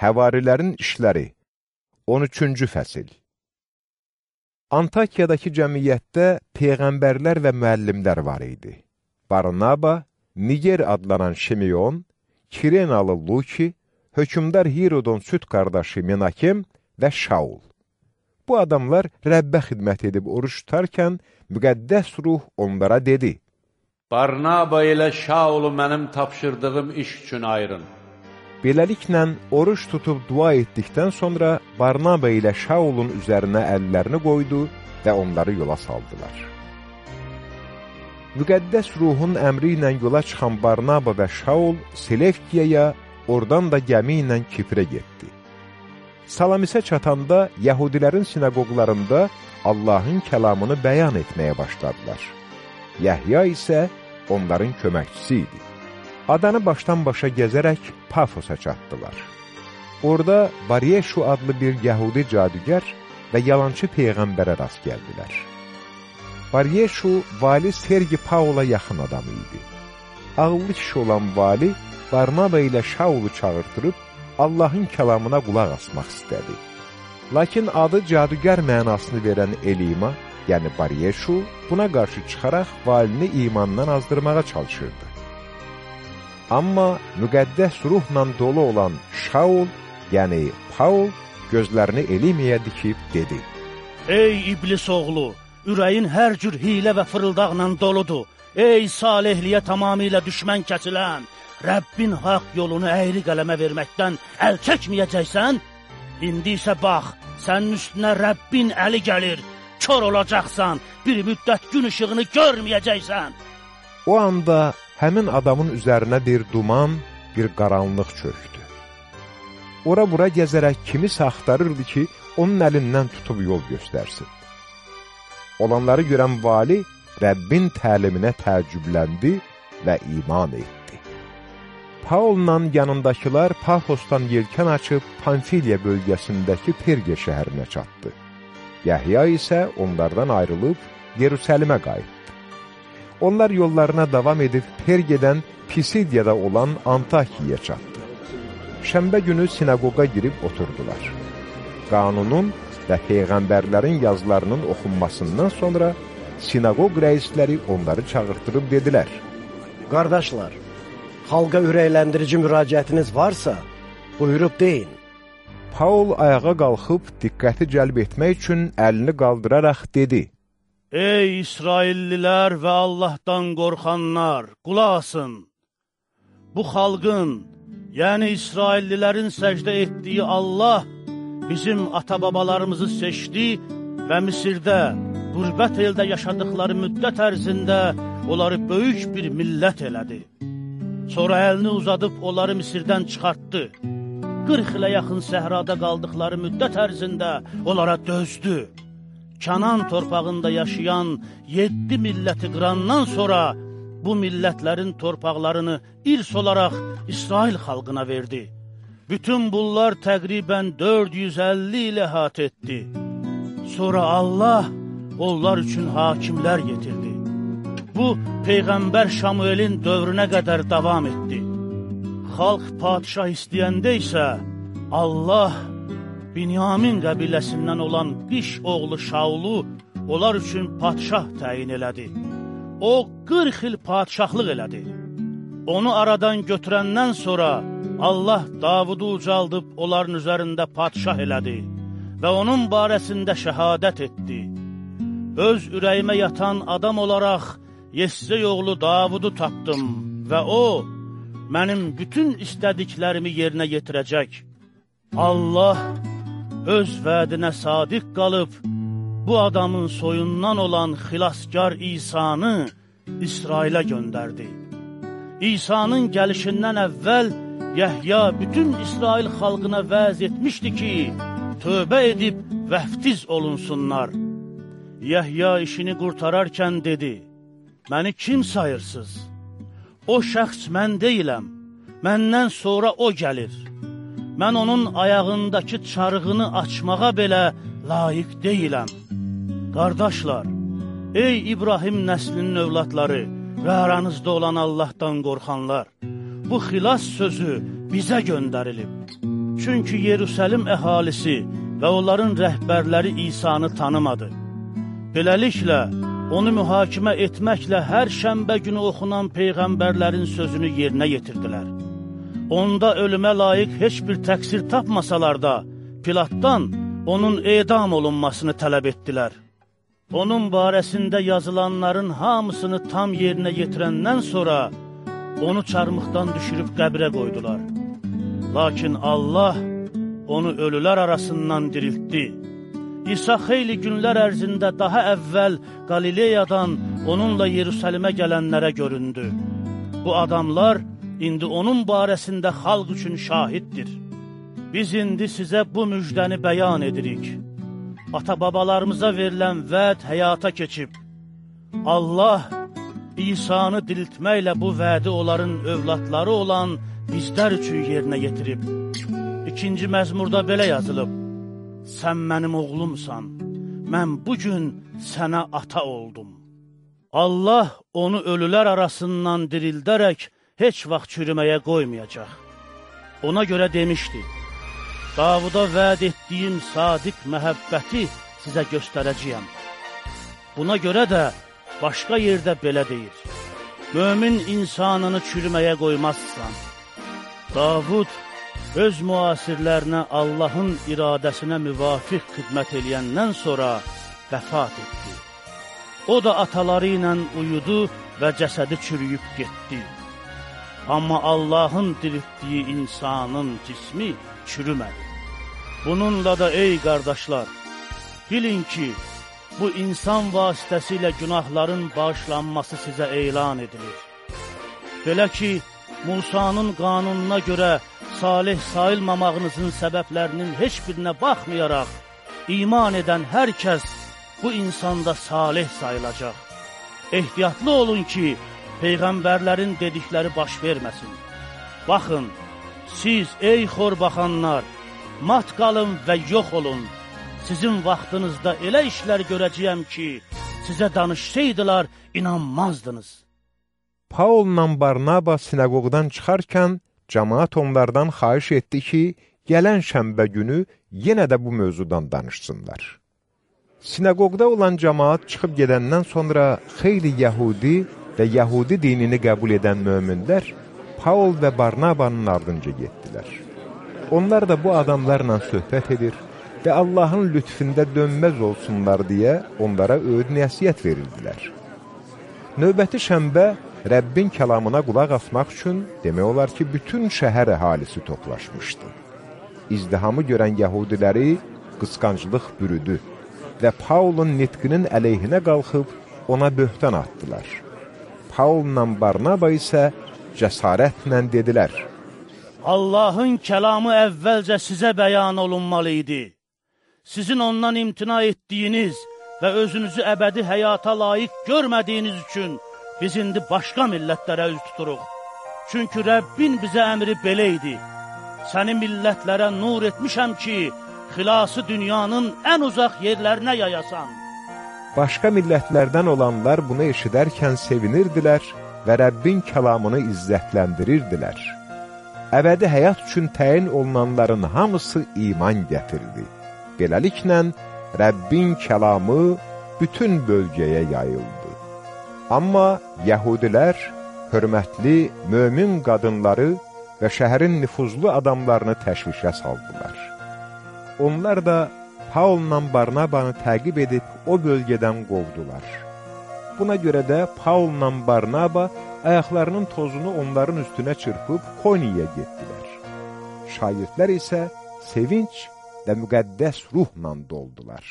Həvarilərin işləri 13-cü fəsil Antakiyadakı cəmiyyətdə peyğəmbərlər və müəllimlər var idi. Barnaba, Niger adlanan Şimiyon, Kirenalı Luki, hökümdar Hirodon süt qardaşı Menakem və Şaul. Bu adamlar Rəbbə xidmət edib oruç tutarkən, müqəddəs ruh onlara dedi, Barnaba ilə Şaulu mənim tapşırdığım iş üçün ayırın. Beləliklə, oruç tutub dua etdikdən sonra Barnaba ilə Şaulun üzərinə əllərini qoydu və onları yola saldılar. Müqəddəs ruhun əmri ilə yola çıxan Barnaba və Şaul Selevkiyaya, oradan da gəmi ilə Kiprə getdi. Salamisə çatanda Yahudilərin sinagoglarında Allahın kəlamını bəyan etməyə başladılar. Yəhya isə onların köməkçisi idi adanı başdan başa gəzərək Pafosa çatdılar. Orada Bariyeshu adlı bir yəhudi cadügər və yalançı peyğəmbərə rast gəldilər. Bariyeshu vali Sergi Paula yaxın adamı idi. Ağıllı kişi olan vali Barnaba ilə Şaulu çağırtırıb Allahın kəlamına qulaq asmaq istədi. Lakin adı cadügər mənasını verən Elima, yəni Bariyeshu, buna qarşı çıxaraq valini imandan azdırmağa çalışırdı. Amma müqəddəs ruhla dolu olan Şaul, yəni Paul, gözlərini Elimiyə dikib dedi. Ey iblis oğlu, ürəyin hər cür hilə və fırıldaqla doludur. Ey salihliyə tamamilə düşmən kəsilən, Rəbbin haqq yolunu əyri qələmə verməkdən əl çəkməyəcəksən? İndi isə bax, sənin üstünə Rəbbin əli gəlir, kör olacaqsan, bir müddət gün işığını görməyəcəksən. O anda həmin adamın üzərinə bir duman, bir qaranlıq çöktü. Ora-bura gəzərək kimisə axtarırdı ki, onun əlindən tutub yol göstərsin. Olanları görən vali Rəbbin təliminə təəccübləndi və iman etdi. Paulla yanındakılar Pafosdan yelkən açıb Pamfiliya bölgəsindəki Perge şəhərinə çatdı. Yəhya isə onlardan ayrılıb Yerusəlimə qayıtdı. Onlar yollarına davam edib Pergedən Pisidiyada olan Antakiyaya çatdı. Şəmbə günü sinagoqa girib oturdular. Qanunun və Peyğəmbərlərin yazılarının oxunmasından sonra sinagog rəisləri onları çağırtırıb dedilər. Qardaşlar, xalqa ürəkləndirici müraciətiniz varsa, buyurub deyin. Paul ayağa qalxıb diqqəti cəlb etmək üçün əlini qaldıraraq dedi. Ey İsraillilər və Allahdan qorxanlar, qulaq asın. Bu xalqın, yəni İsraillilərin səcdə etdiyi Allah bizim ata-babalarımızı seçdi və Misirdə, qürbət eldə yaşadıkları müddət ərzində onları böyük bir millət elədi. Sonra əlini uzadıb onları Misirdən çıxartdı. 40 ilə yaxın səhrada qaldıqları müddət ərzində onlara dözdü. Kənan torpağında yaşayan yeddi milləti qırandan sonra bu millətlərin torpaqlarını irs olaraq İsrail xalqına verdi. Bütün bunlar təqribən 450 il əhat etdi. Sonra Allah onlar üçün hakimlər yetirdi. Bu, Peyğəmbər Şamuelin dövrünə qədər davam etdi. Xalq padişah istəyəndə isə Allah Binyamin qəbiləsindən olan Qiş oğlu Şaulu onlar üçün padşah təyin elədi. O, 40 il padşahlıq elədi. Onu aradan götürəndən sonra Allah Davudu ucaldıb onların üzərində padşah elədi və onun barəsində şəhadət etdi. Öz ürəyimə yatan adam olaraq Yessey oğlu Davudu tapdım və o, mənim bütün istədiklərimi yerinə yetirəcək. Allah öz vədinə sadiq qalıb, bu adamın soyundan olan xilaskar İsanı İsrailə göndərdi. İsa'nın gəlişindən əvvəl Yəhya bütün İsrail xalqına vəz etmişdi ki, tövbə edib vəftiz olunsunlar. Yəhya işini qurtararkən dedi, məni kim sayırsız? O şəxs mən deyiləm, məndən sonra o gəlir mən onun ayağındakı çarığını açmağa belə layiq deyiləm. Qardaşlar, ey İbrahim nəslinin övladları və aranızda olan Allahdan qorxanlar, bu xilas sözü bizə göndərilib. Çünki Yerusəlim əhalisi və onların rəhbərləri İsanı tanımadı. Beləliklə, onu mühakimə etməklə hər şəmbə günü oxunan peyğəmbərlərin sözünü yerinə yetirdilər. Onda ölümə layiq heç bir təqsir tapmasalar da, Pilatdan onun edam olunmasını tələb etdilər. Onun barəsində yazılanların hamısını tam yerinə yetirəndən sonra, onu çarmıqdan düşürüb qəbrə qoydular. Lakin Allah onu ölülər arasından diriltdi. İsa xeyli günlər ərzində daha əvvəl Qalileyadan onunla Yerusəlimə gələnlərə göründü. Bu adamlar indi onun barəsində xalq üçün şahiddir. Biz indi sizə bu müjdəni bəyan edirik. Ata-babalarımıza verilən vəd həyata keçib. Allah İsa'nı diriltməklə bu vədi onların övladları olan bizlər üçün yerinə yetirib. İkinci məzmurda belə yazılıb. Sən mənim oğlumsan, mən bugün sənə ata oldum. Allah onu ölülər arasından dirildərək heç vaxt çürüməyə qoymayacaq. Ona görə demişdi, Davuda vəd etdiyim sadiq məhəbbəti sizə göstərəcəyəm. Buna görə də başqa yerdə belə deyir, Mömin insanını çürüməyə qoymazsan. Davud öz müasirlərinə Allahın iradəsinə müvafiq xidmət eləyəndən sonra vəfat etdi. O da ataları ilə uyudu və cəsədi çürüyüb getdi. Amma Allahın diriltdiyi insanın cismi çürümədi. Bununla da ey qardaşlar, bilin ki, bu insan vasitəsilə günahların bağışlanması sizə elan edilir. Belə ki, Musanın qanununa görə salih sayılmamağınızın səbəblərinin heç birinə baxmayaraq, iman edən hər kəs bu insanda salih sayılacaq. Ehtiyatlı olun ki, Peyğəmbərlərin dedikləri baş verməsin. Baxın, siz ey xor baxanlar, mat qalın və yox olun. Sizin vaxtınızda elə işlər görəcəyəm ki, sizə danışsaydılar, inanmazdınız. Paulla Barnaba sinagogdan çıxarkən Cəmaat onlardan xahiş etdi ki, gələn şəmbə günü yenə də bu mövzudan danışsınlar. Sinagogda olan cəmaat çıxıb gedəndən sonra xeyli Yəhudi və Yəhudi dinini qəbul edən möminlər Paul və Barnabanın ardınca getdilər. Onlar da bu adamlarla söhbət edir və Allahın lütfündə dönməz olsunlar deyə onlara öğüd nəsiyyət verirdilər. Növbəti şəmbə Rəbbin kəlamına qulaq asmaq üçün demək olar ki, bütün şəhər əhalisi toplaşmışdı. İzdihamı görən yəhudiləri qısqanclıq bürüdü və Paulun nitqinin əleyhinə qalxıb ona böhtan atdılar. Paulla Barnaba isə cəsarətlə dedilər, Allahın kəlamı əvvəlcə sizə bəyan olunmalı idi. Sizin ondan imtina etdiyiniz və özünüzü əbədi həyata layiq görmədiyiniz üçün biz indi başqa millətlərə üz tuturuq. Çünki Rəbbin bizə əmri belə idi. Səni millətlərə nur etmişəm ki, xilası dünyanın ən uzaq yerlərinə yayasan. Başqa millətlərdən olanlar bunu eşidərkən sevinirdilər və Rəbbin kəlamını izzətləndirirdilər. Əbədi həyat üçün təyin olunanların hamısı iman gətirdi. Beləliklə, Rəbbin kəlamı bütün bölgəyə yayıldı. Amma yəhudilər hörmətli, mömin qadınları və şəhərin nüfuzlu adamlarını təşvişə saldılar. Onlar da Paulla Barnabanı təqib edib o bölgədən qovdular. Buna görə də Paulla Barnaba ayaqlarının tozunu onların üstünə çırpıb Koniyə getdilər. Şagirdlər isə sevinç və müqəddəs ruhla doldular.